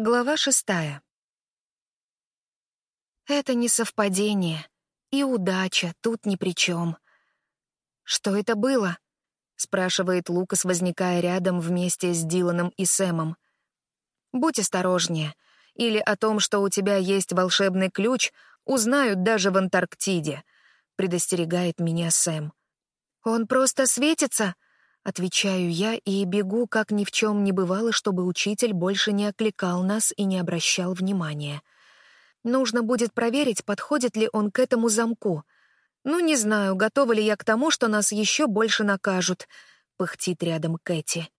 Глава шестая. Это не совпадение. И удача тут ни при чем. «Что это было?» — спрашивает Лукас, возникая рядом вместе с Диланом и Сэмом. «Будь осторожнее. Или о том, что у тебя есть волшебный ключ, узнают даже в Антарктиде», — предостерегает меня Сэм. «Он просто светится?» Отвечаю я и бегу, как ни в чем не бывало, чтобы учитель больше не окликал нас и не обращал внимания. Нужно будет проверить, подходит ли он к этому замку. Ну, не знаю, готова ли я к тому, что нас еще больше накажут, — пыхтит рядом Кэти.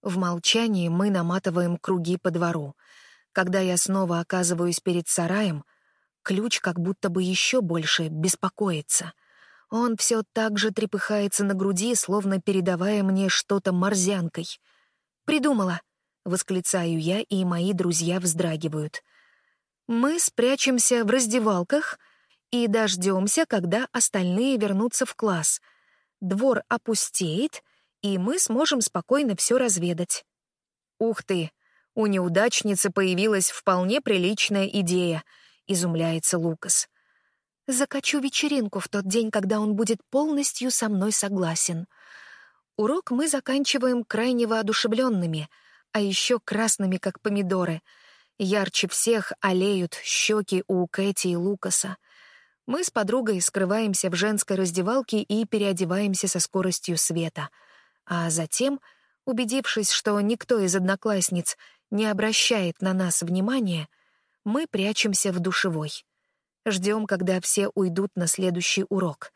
В молчании мы наматываем круги по двору. Когда я снова оказываюсь перед сараем, ключ как будто бы еще больше беспокоится — он все так же трепыхается на груди, словно передавая мне что-то морзянкой. «Придумала!» — восклицаю я, и мои друзья вздрагивают. Мы спрячемся в раздевалках и дождемся, когда остальные вернутся в класс. Двор опустеет, и мы сможем спокойно все разведать. «Ух ты! У неудачницы появилась вполне приличная идея», — изумляется Лукас. Закачу вечеринку в тот день, когда он будет полностью со мной согласен. Урок мы заканчиваем крайне воодушевленными, а еще красными, как помидоры. Ярче всех олеют щеки у Кэти и Лукаса. Мы с подругой скрываемся в женской раздевалке и переодеваемся со скоростью света. А затем, убедившись, что никто из одноклассниц не обращает на нас внимания, мы прячемся в душевой. Ждем, когда все уйдут на следующий урок.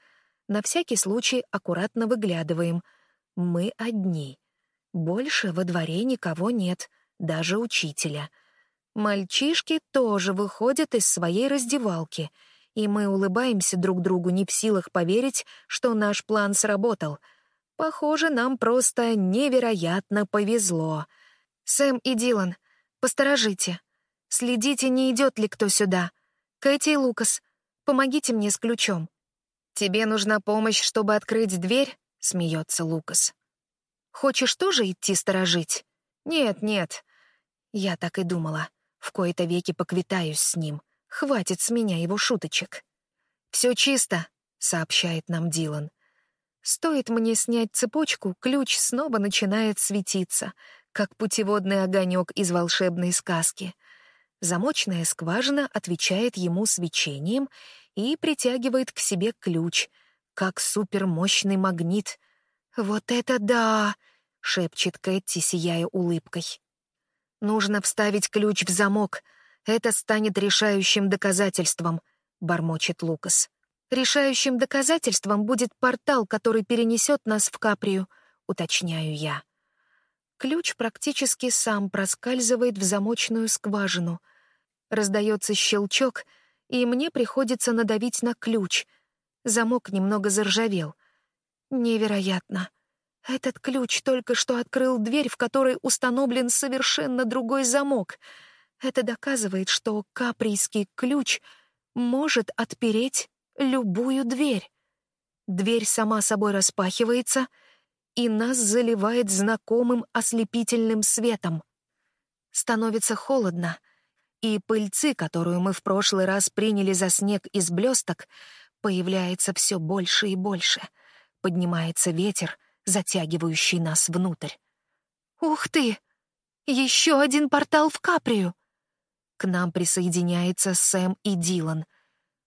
На всякий случай аккуратно выглядываем. Мы одни. Больше во дворе никого нет, даже учителя. Мальчишки тоже выходят из своей раздевалки, и мы улыбаемся друг другу не в силах поверить, что наш план сработал. Похоже, нам просто невероятно повезло. Сэм и Дилан, посторожите. Следите, не идет ли кто сюда. «Кэти и Лукас, помогите мне с ключом». «Тебе нужна помощь, чтобы открыть дверь?» — смеется Лукас. «Хочешь тоже идти сторожить?» «Нет, нет». Я так и думала. В кои-то веки поквитаюсь с ним. Хватит с меня его шуточек. «Все чисто», — сообщает нам Дилан. Стоит мне снять цепочку, ключ снова начинает светиться, как путеводный огонек из волшебной сказки — Замочная скважина отвечает ему свечением и притягивает к себе ключ, как супермощный магнит. «Вот это да!» — шепчет Кэти, сияя улыбкой. «Нужно вставить ключ в замок. Это станет решающим доказательством», — бормочет Лукас. «Решающим доказательством будет портал, который перенесет нас в Каприю», — уточняю я. Ключ практически сам проскальзывает в замочную скважину. Раздается щелчок, и мне приходится надавить на ключ. Замок немного заржавел. Невероятно. Этот ключ только что открыл дверь, в которой установлен совершенно другой замок. Это доказывает, что каприйский ключ может отпереть любую дверь. Дверь сама собой распахивается — и нас заливает знакомым ослепительным светом. Становится холодно, и пыльцы, которую мы в прошлый раз приняли за снег из блесток, появляется все больше и больше. Поднимается ветер, затягивающий нас внутрь. «Ух ты! Еще один портал в Каприю!» К нам присоединяется Сэм и Дилан.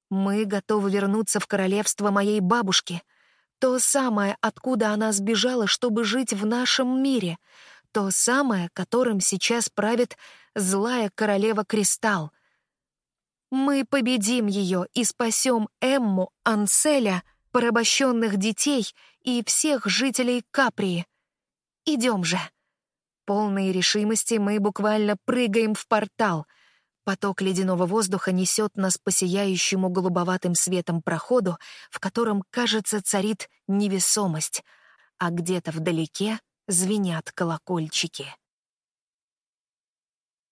Мы готовы вернуться в королевство моей бабушки — то самое, откуда она сбежала, чтобы жить в нашем мире. То самое, которым сейчас правит злая королева Кристалл. Мы победим ее и спасем Эмму, Анселя, порабощенных детей и всех жителей Каприи. Идем же. Полные решимости мы буквально прыгаем в портал — Поток ледяного воздуха несет нас по сияющему голубоватым светом проходу, в котором, кажется, царит невесомость, а где-то вдалеке звенят колокольчики.